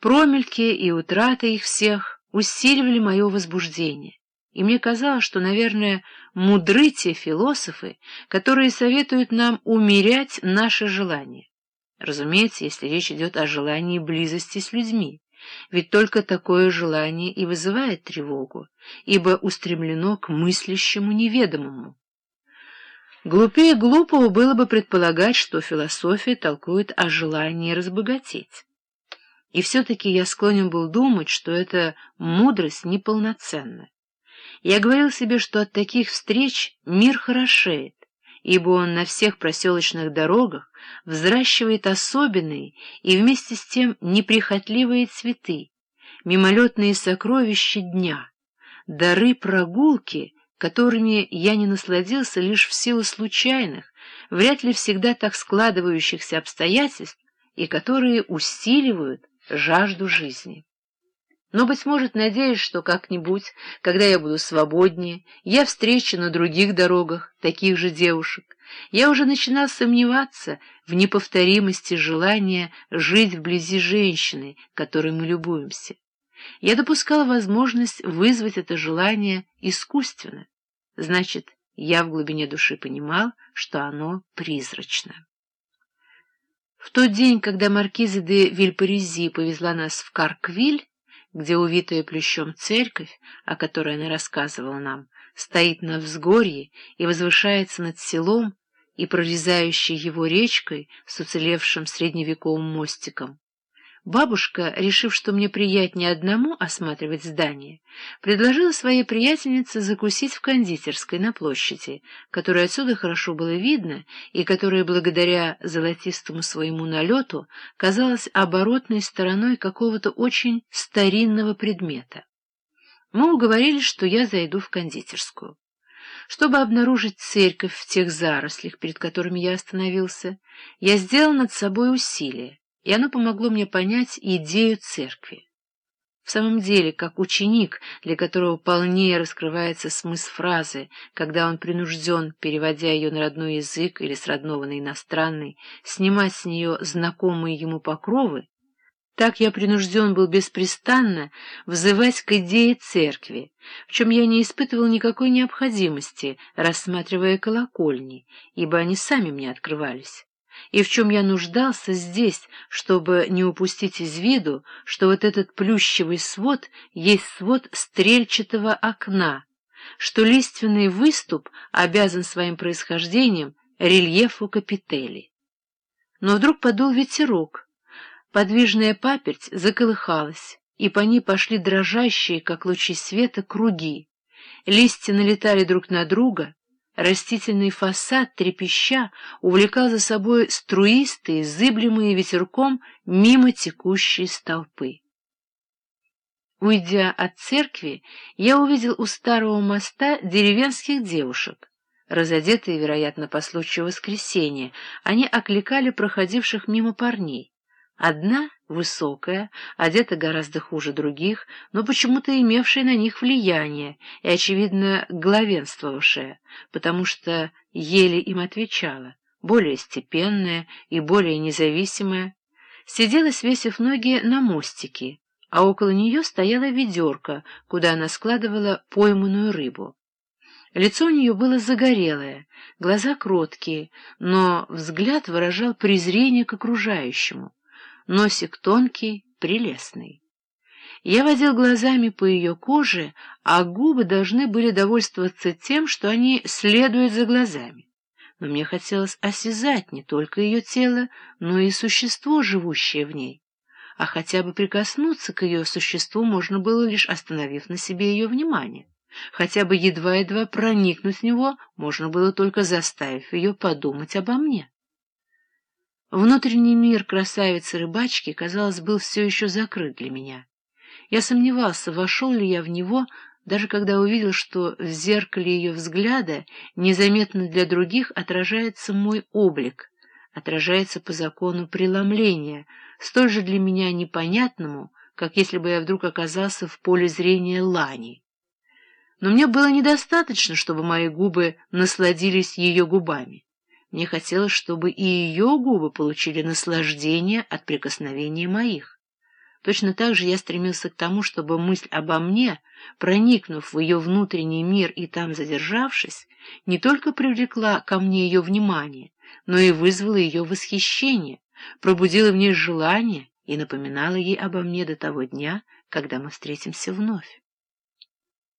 Промельки и утраты их всех усиливали мое возбуждение, и мне казалось, что, наверное, мудры те философы, которые советуют нам умерять наши желания. Разумеется, если речь идет о желании близости с людьми, ведь только такое желание и вызывает тревогу, ибо устремлено к мыслящему неведомому. Глупее глупого было бы предполагать, что философия толкует о желании разбогатеть. И все-таки я склонен был думать, что эта мудрость неполноценна. Я говорил себе, что от таких встреч мир хорошеет, ибо он на всех проселочных дорогах взращивает особенные и вместе с тем неприхотливые цветы, мимолетные сокровища дня, дары прогулки, которыми я не насладился лишь в силу случайных, вряд ли всегда так складывающихся обстоятельств, и которые усиливают жажду жизни. Но, быть может, надеюсь, что как-нибудь, когда я буду свободнее, я встречу на других дорогах таких же девушек. Я уже начинал сомневаться в неповторимости желания жить вблизи женщины, которой мы любуемся. Я допускал возможность вызвать это желание искусственно. Значит, я в глубине души понимал, что оно призрачно. В тот день, когда маркиза де Вильпарези повезла нас в Карквиль, где увитая плющом церковь, о которой она рассказывала нам, стоит на взгорье и возвышается над селом и прорезающей его речкой с уцелевшим средневековым мостиком, Бабушка, решив, что мне приятнее одному осматривать здание, предложила своей приятельнице закусить в кондитерской на площади, которую отсюда хорошо было видно и которая, благодаря золотистому своему налету, казалась оборотной стороной какого-то очень старинного предмета. Мы уговорились, что я зайду в кондитерскую. Чтобы обнаружить церковь в тех зарослях, перед которыми я остановился, я сделал над собой усилие и оно помогло мне понять идею церкви. В самом деле, как ученик, для которого полнее раскрывается смысл фразы, когда он принужден, переводя ее на родной язык или с родного на иностранный, снимать с нее знакомые ему покровы, так я принужден был беспрестанно взывать к идее церкви, в чем я не испытывал никакой необходимости, рассматривая колокольни, ибо они сами мне открывались и в чем я нуждался здесь, чтобы не упустить из виду, что вот этот плющевый свод есть свод стрельчатого окна, что лиственный выступ обязан своим происхождением рельефу капители. Но вдруг подул ветерок, подвижная паперть заколыхалась, и по ней пошли дрожащие, как лучи света, круги. Листья налетали друг на друга, Растительный фасад, трепеща, увлекал за собой струистые, зыблемые ветерком мимо текущей столпы. Уйдя от церкви, я увидел у старого моста деревенских девушек. Разодетые, вероятно, по случаю воскресенья, они окликали проходивших мимо парней. Одна, высокая, одета гораздо хуже других, но почему-то имевшая на них влияние и, очевидно, главенствовавшая, потому что еле им отвечала, более степенная и более независимая, сидела, свесив ноги на мостике, а около нее стояла ведерко, куда она складывала пойманную рыбу. Лицо у нее было загорелое, глаза кроткие, но взгляд выражал презрение к окружающему носик тонкий, прелестный. Я водил глазами по ее коже, а губы должны были довольствоваться тем, что они следуют за глазами. Но мне хотелось осязать не только ее тело, но и существо, живущее в ней. А хотя бы прикоснуться к ее существу можно было, лишь остановив на себе ее внимание. Хотя бы едва-едва проникнуть в него можно было только заставив ее подумать обо мне. Внутренний мир красавицы-рыбачки, казалось, был все еще закрыт для меня. Я сомневался, вошел ли я в него, даже когда увидел, что в зеркале ее взгляда незаметно для других отражается мой облик, отражается по закону преломления, столь же для меня непонятному, как если бы я вдруг оказался в поле зрения Лани. Но мне было недостаточно, чтобы мои губы насладились ее губами. Мне хотелось, чтобы и ее губы получили наслаждение от прикосновения моих. Точно так же я стремился к тому, чтобы мысль обо мне, проникнув в ее внутренний мир и там задержавшись, не только привлекла ко мне ее внимание, но и вызвала ее восхищение, пробудила в ней желание и напоминала ей обо мне до того дня, когда мы встретимся вновь.